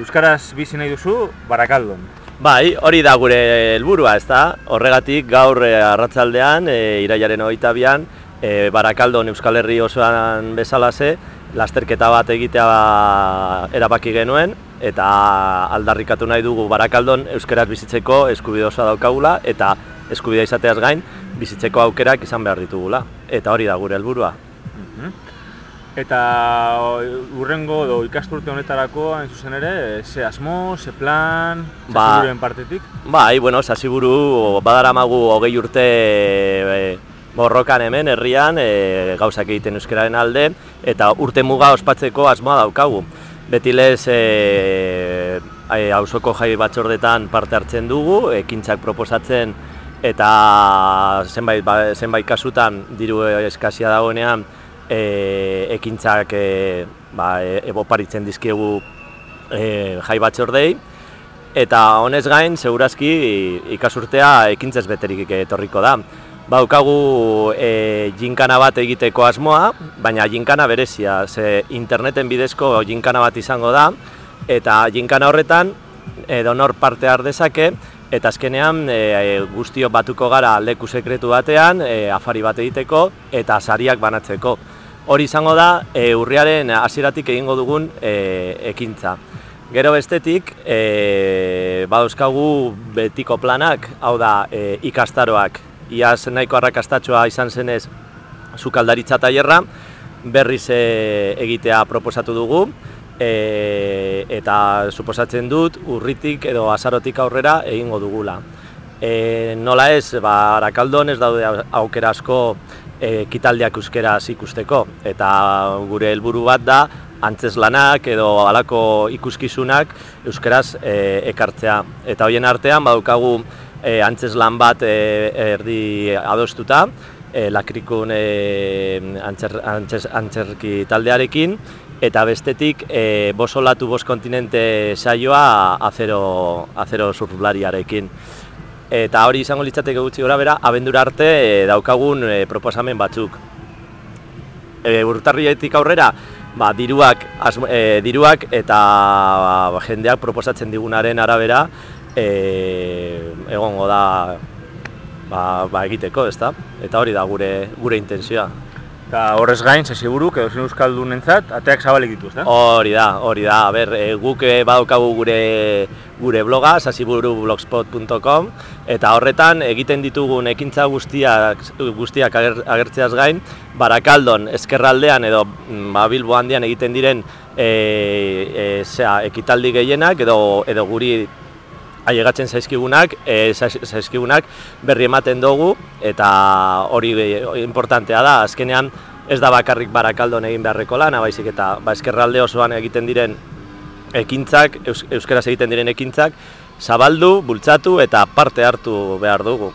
Euskaraz bizi nahi duzu, barakaldon. Bai, hori da gure helburua, ezta? Horregatik gaur e, arratsaldean, e, iraiaren hogeita bian, e, barakaldon Euskal Herri osoan bezalase, lasterketa bat egitea erabaki genuen, eta aldarrikatu nahi dugu barakaldon euskaraz bizitzeko eskubide osoa daukagula, eta eskubidea izateaz gain, bizitzeko aukerak izan behar ditugula. Eta hori da gure helburua. Mhm. Eta urrengo edo ikasturte honetarako, hain zuzen ere, ze asmo, ze plan, ba, partetik? Bai, bueno, sasiburu badaramagu hogei urte e, borrokan hemen, herrian, e, gauzak egiten euskararen alde, eta urte muga ospatzeko asmoa daukagu. Beti lez, e, hausoko jai batzordetan parte hartzen dugu, ekintzak proposatzen eta zenbait, ba, zenbait kasutan diru eskazia dagoenean e, ekintzak e, ba, e, eboparitzen dizkiegu e, jai batzordei eta honez gain, segurazki ikasurtea ekintzez beterik etorriko da. Baukagu e, jinkana bat egiteko asmoa, baina jinkana berezia, ze interneten bidezko jinkana bat izango da, eta jinkana horretan edo nor parte har dezake, Eta azkenean e, guztio batuko gara leku sekretu batean, e, afari bat egiteko eta sariak banatzeko. Hori izango da e, urriaren hasieratik egingo dugun e, ekintza. Gero bestetik, e, badauzkagu betiko planak, hau da e, ikastaroak. Iaz nahiko arrakastatxoa izan zenez zukaldaritza tailerra, berriz e, egitea proposatu dugu e, eta suposatzen dut urritik edo azarotik aurrera egingo dugula. E, nola ez, ba, arakaldon ez daude aukera asko e, kitaldiak euskeraz ikusteko eta gure helburu bat da antzeslanak edo halako ikuskizunak euskeraz e, ekartzea. Eta hoien artean badukagu e, antzeslan bat e, erdi adostuta, e, lakrikun e, antzer, antzerki taldearekin, eta bestetik e, bosolatu bos kontinente saioa azero, azero surflariarekin. Eta hori izango litzateke gutxi gora bera, abendura arte e, daukagun e, proposamen batzuk. E, urtarrietik aurrera, ba, diruak, e, diruak eta ba, jendeak proposatzen digunaren arabera e, egongo da ba, ba egiteko, ezta? Eta hori da gure gure intentzioa. Eta horrez gain, sesiburuk edo zen euskaldun ateak zabalik dituz, eh? Hori da, hori da. A ber, e, guk eh, badaukagu gure gure bloga, sasiburublogspot.com eta horretan egiten ditugun ekintza guztiak, guztiak agertzeaz gain, Barakaldon, Ezkerraldean edo mm, ba, Bilbo handian egiten diren e, e, zera, ekitaldi gehienak edo, edo guri ailegatzen zaizkigunak, e, zaizkigunak berri ematen dugu eta hori importantea da, azkenean ez da bakarrik barakaldon egin beharreko lana, baizik eta ba, eskerralde osoan egiten diren ekintzak, euskeraz egiten diren ekintzak, zabaldu, bultzatu eta parte hartu behar dugu.